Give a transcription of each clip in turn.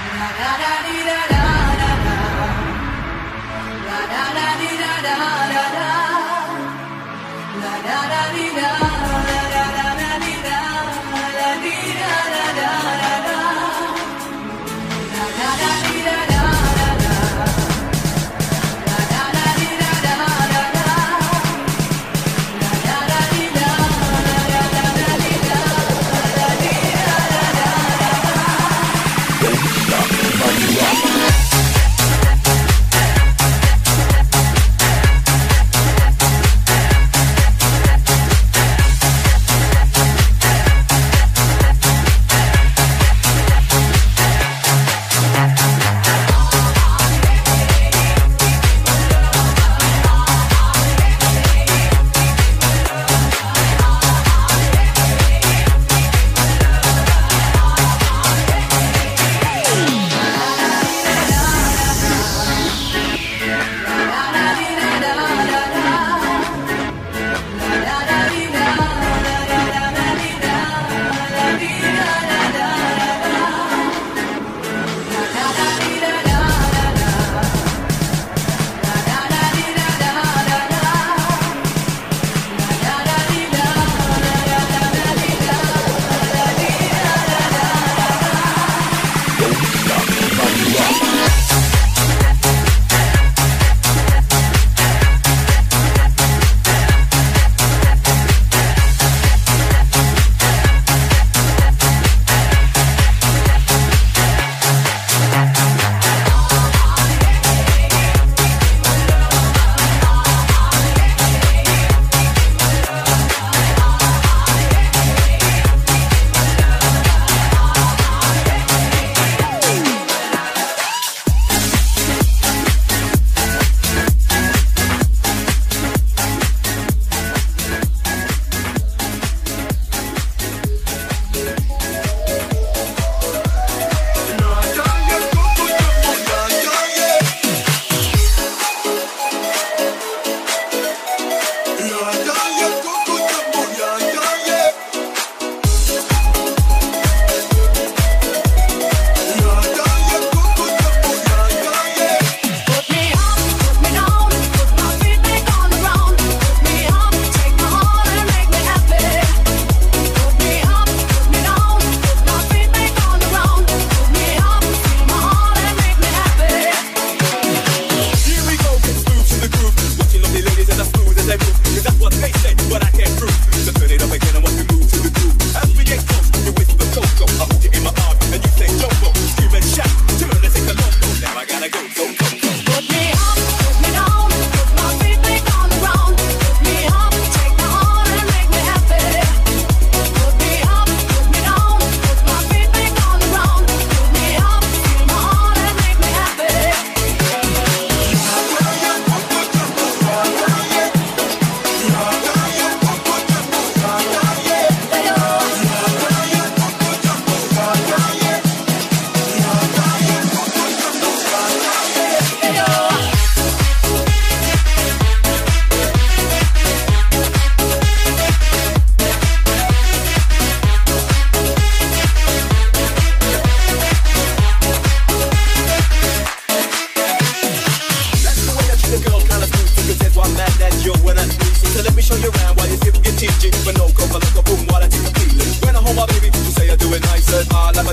da da da da da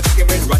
chicken it right.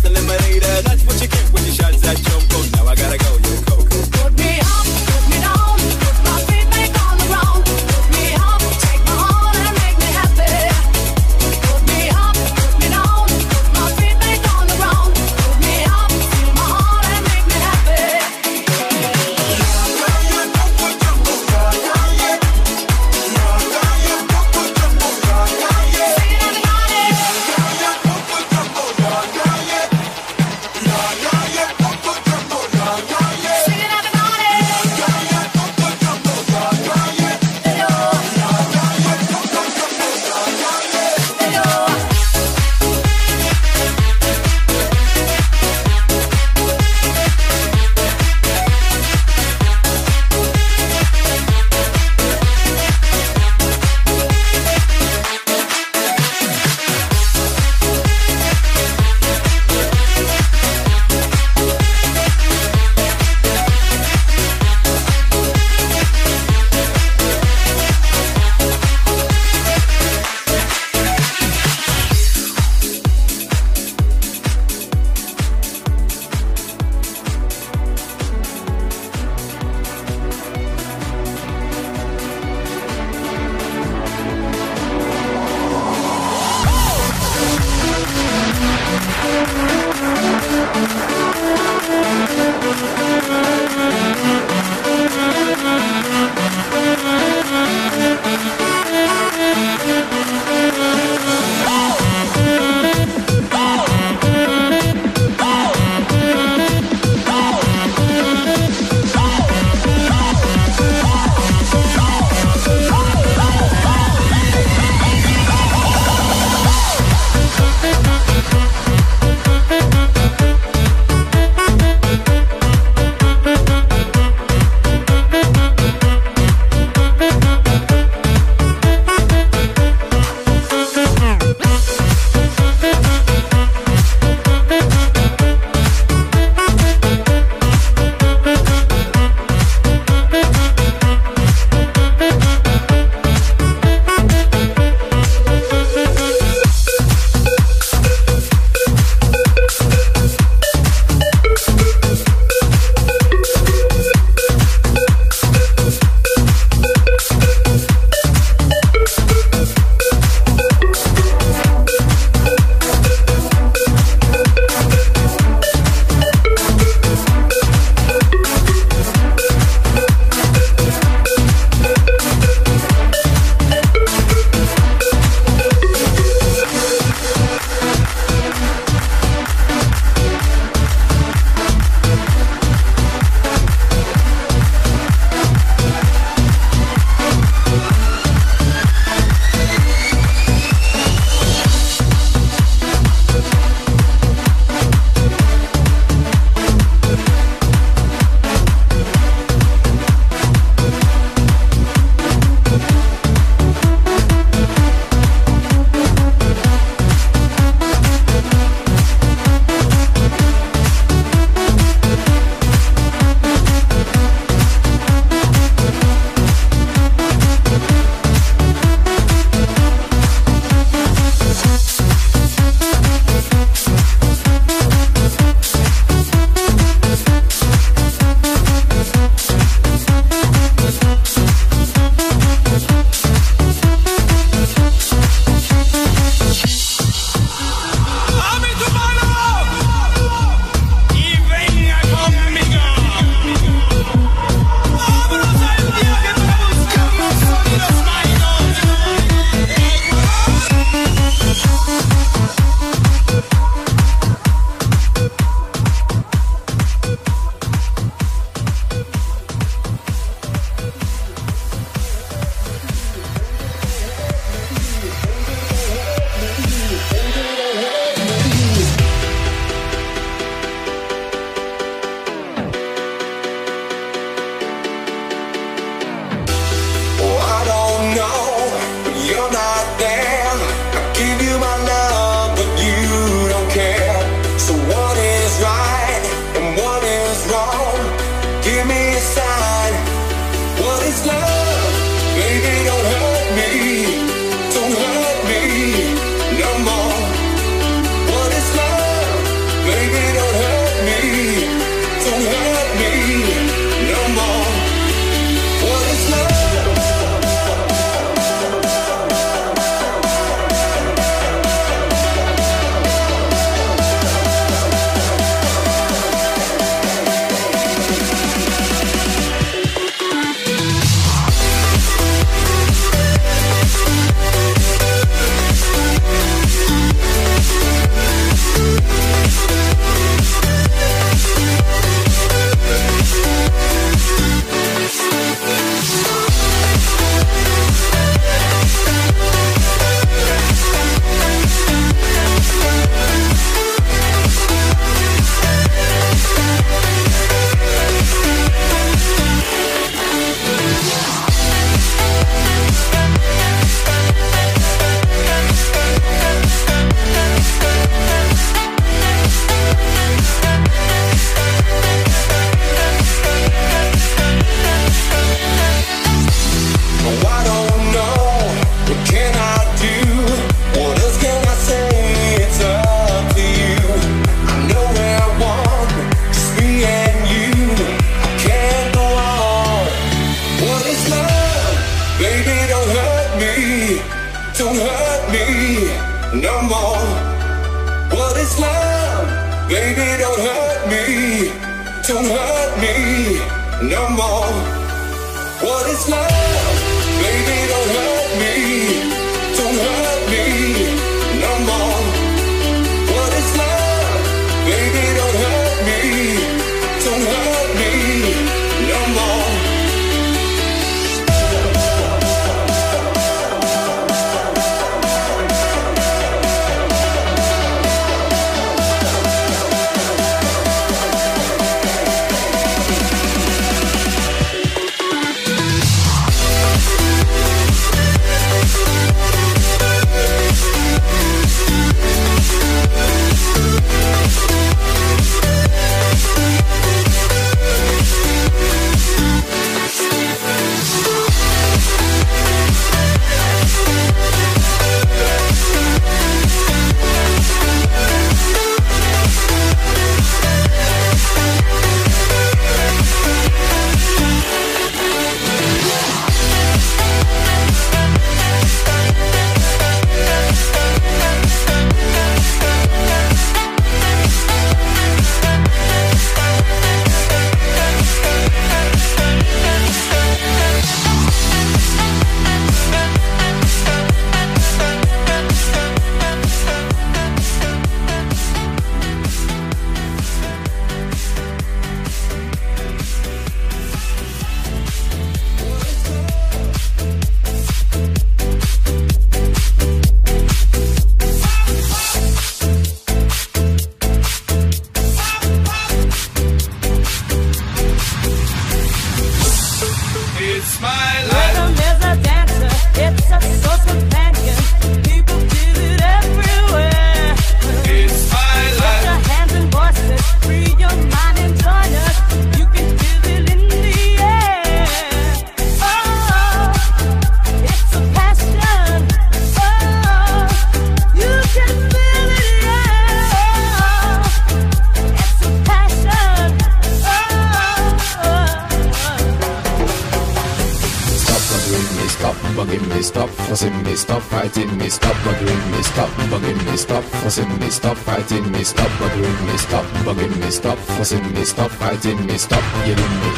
forcing me, stop fighting me, stop killing me.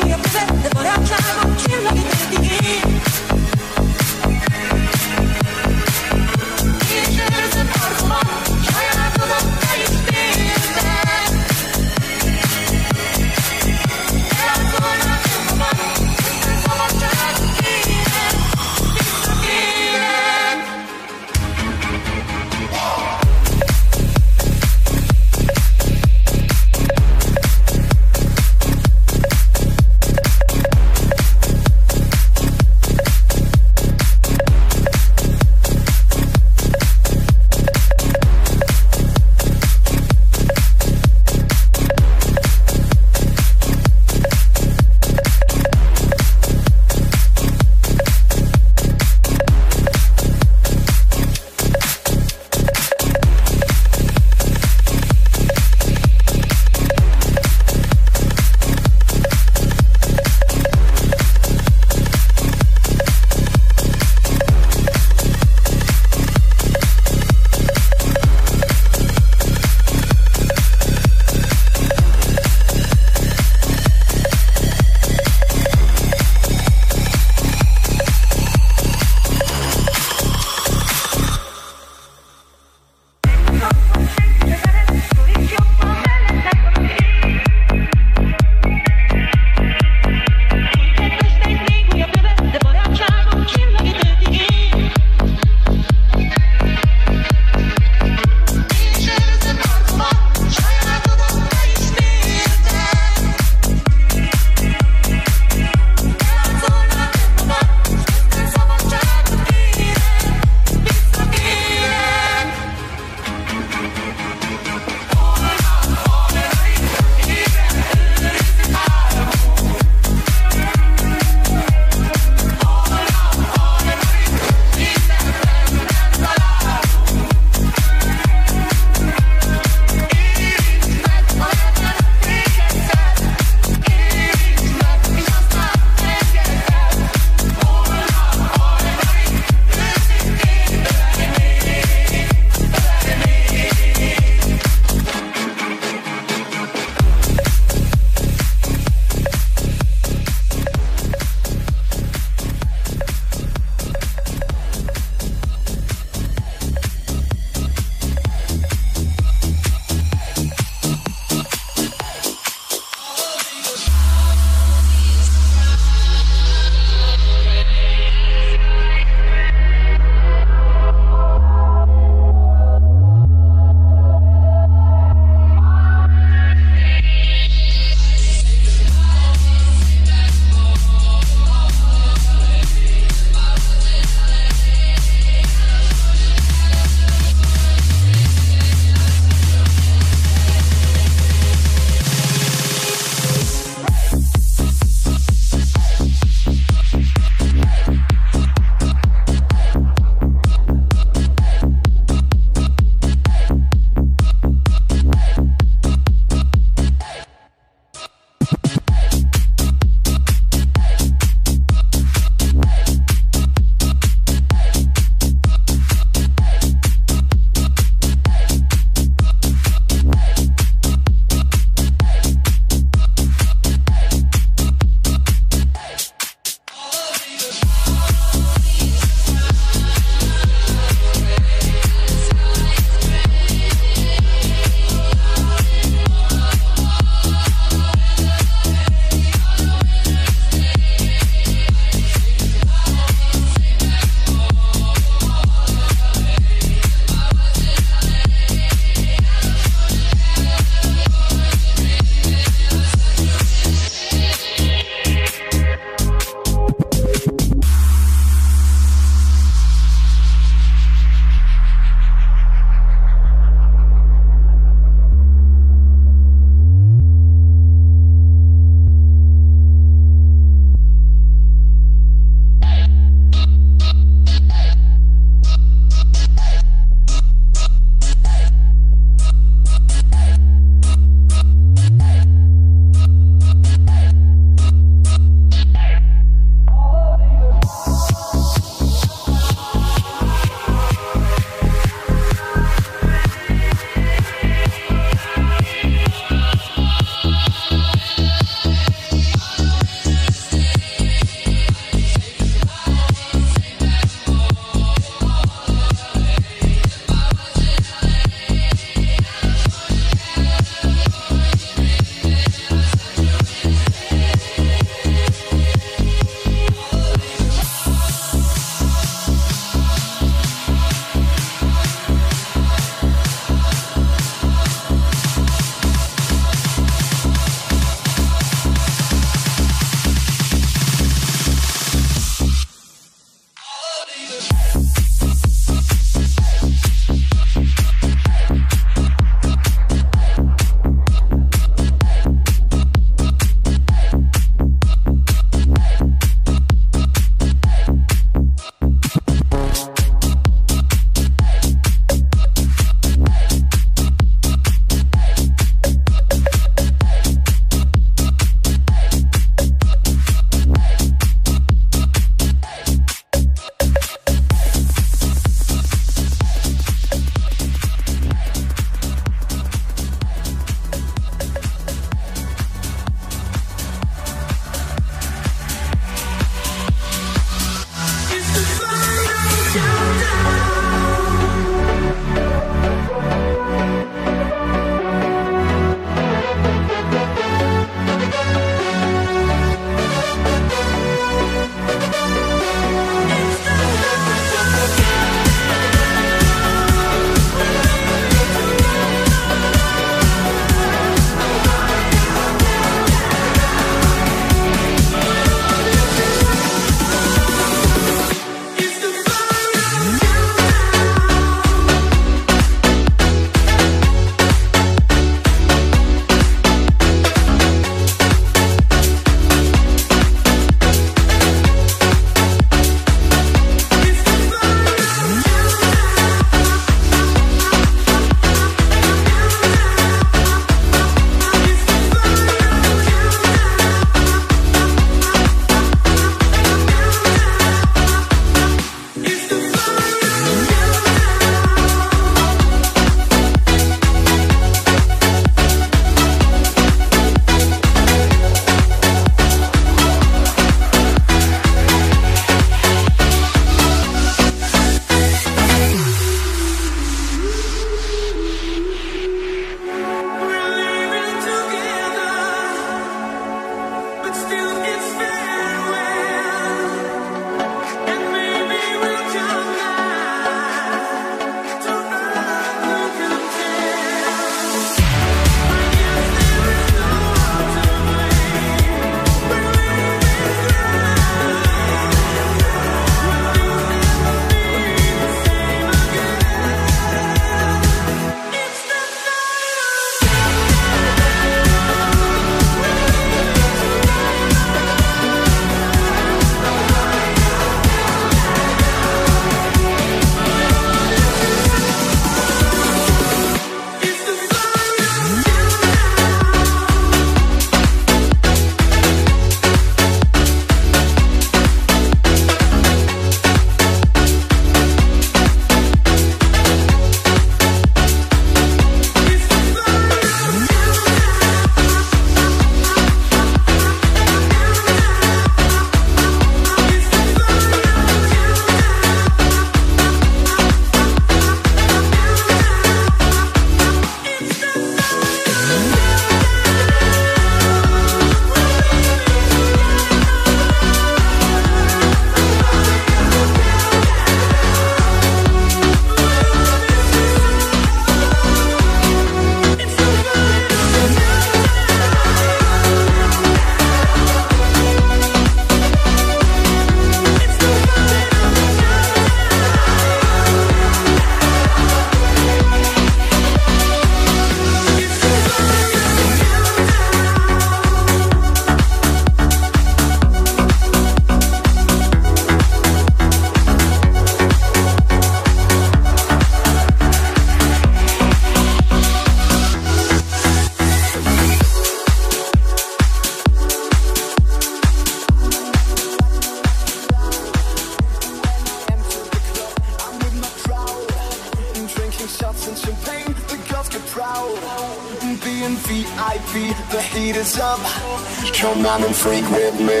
Freak with me.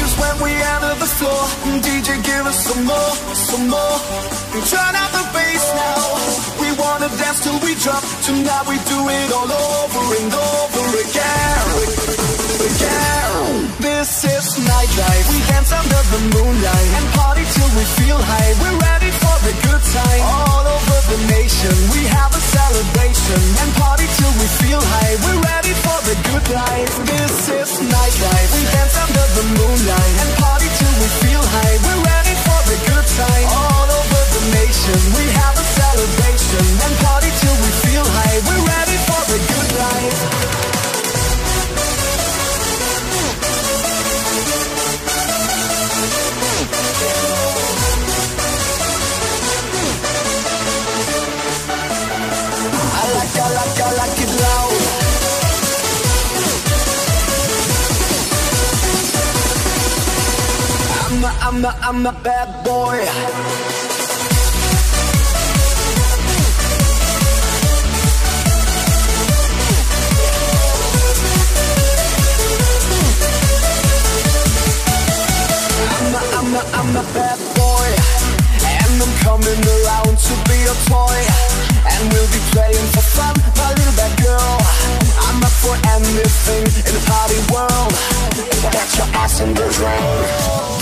Cause when we enter the floor, DJ give us some more, some more. Turn out the bass now. We wanna dance till we drop. Tonight we do it all over and over again. Again. This is nightlife. We dance under the moonlight and party till we feel high. We're ready for the good time. All over the nation, we have a celebration and party till we feel high. We're ready for the good life. This I'm a bad boy. I'm a, bad boy. And I'm coming around to be a toy. And we'll be playing for fun, my little bad girl. I'm up for anything in the party world. Get your ass in the drain.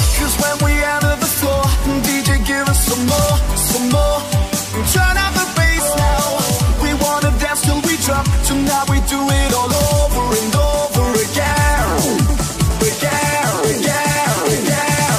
Tonight we do it all over and over again. Again, again, again.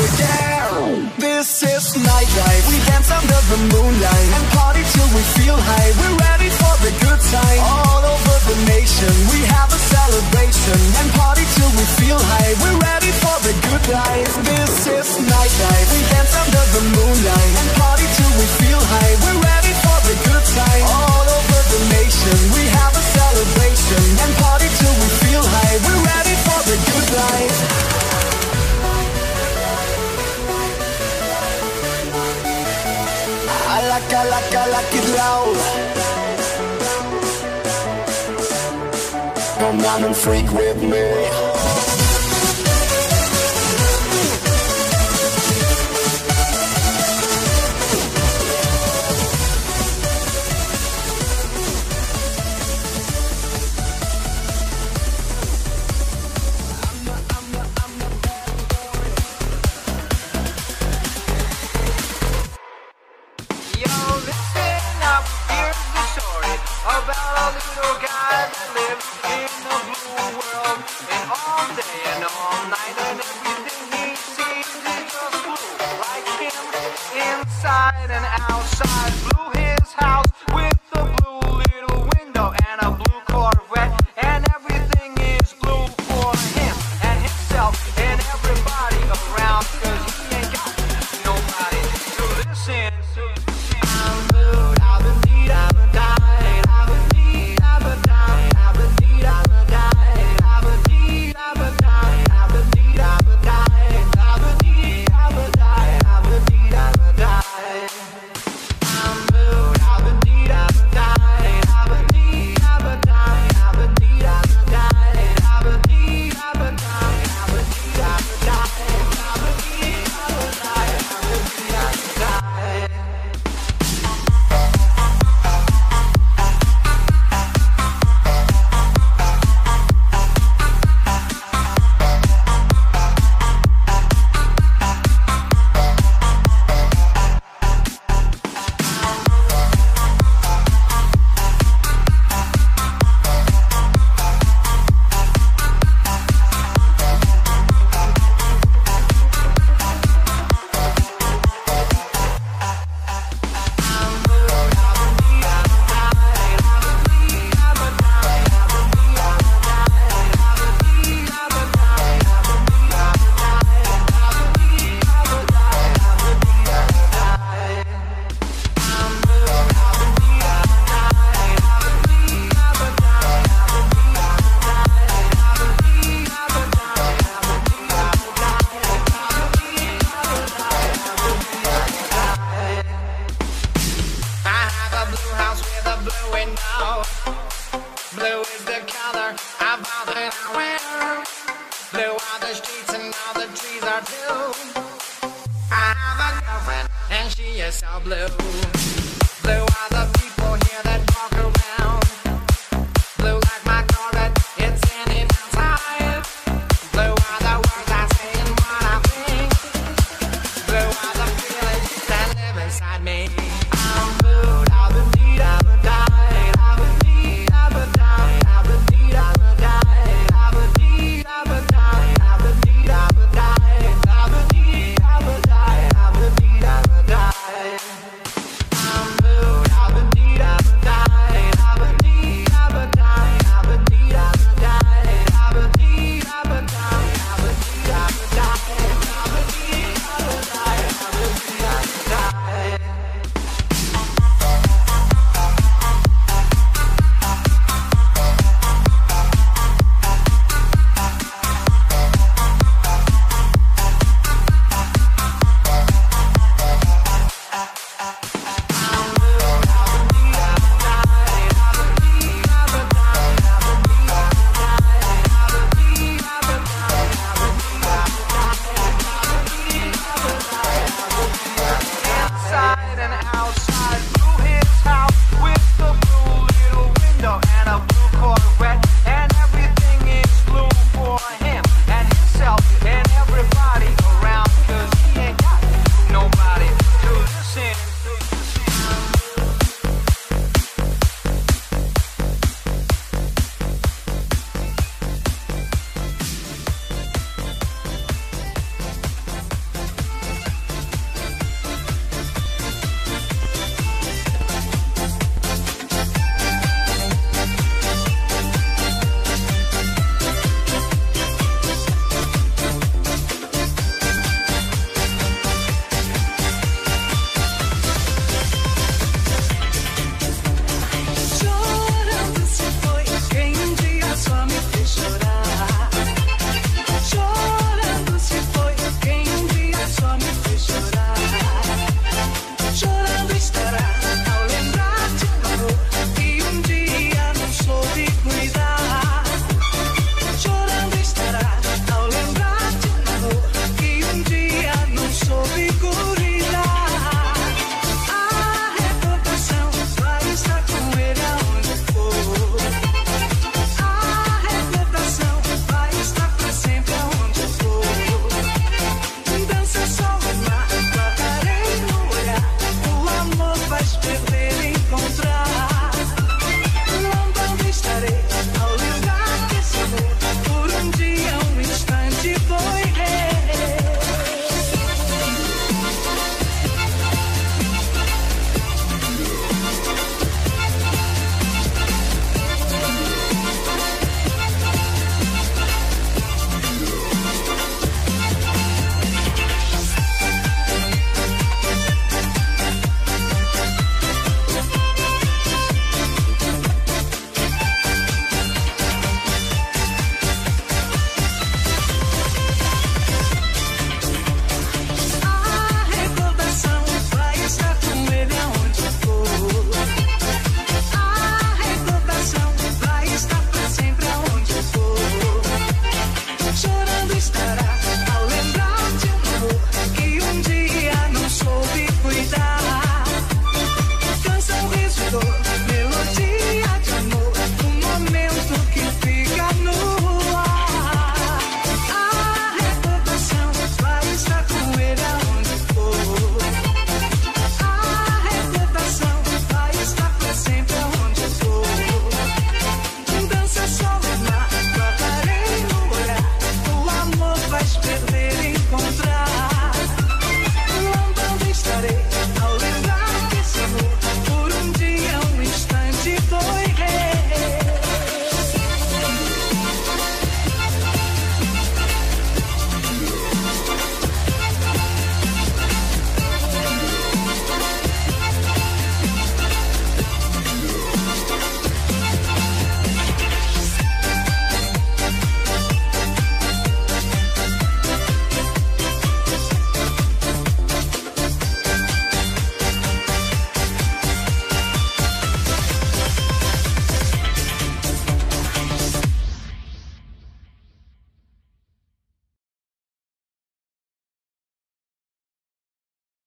Again. This is nightlife. We dance under the moonlight and party till we feel high. We're ready for the good time. All over the nation, we have a celebration and party till we feel high. We're ready for the good life. This is nightlife. We dance under the moonlight and party till we feel high. We're ready for the good time. We have a celebration and party till we feel high. We're ready for the good life. I like, I like, I like it loud. Come on and freak with me.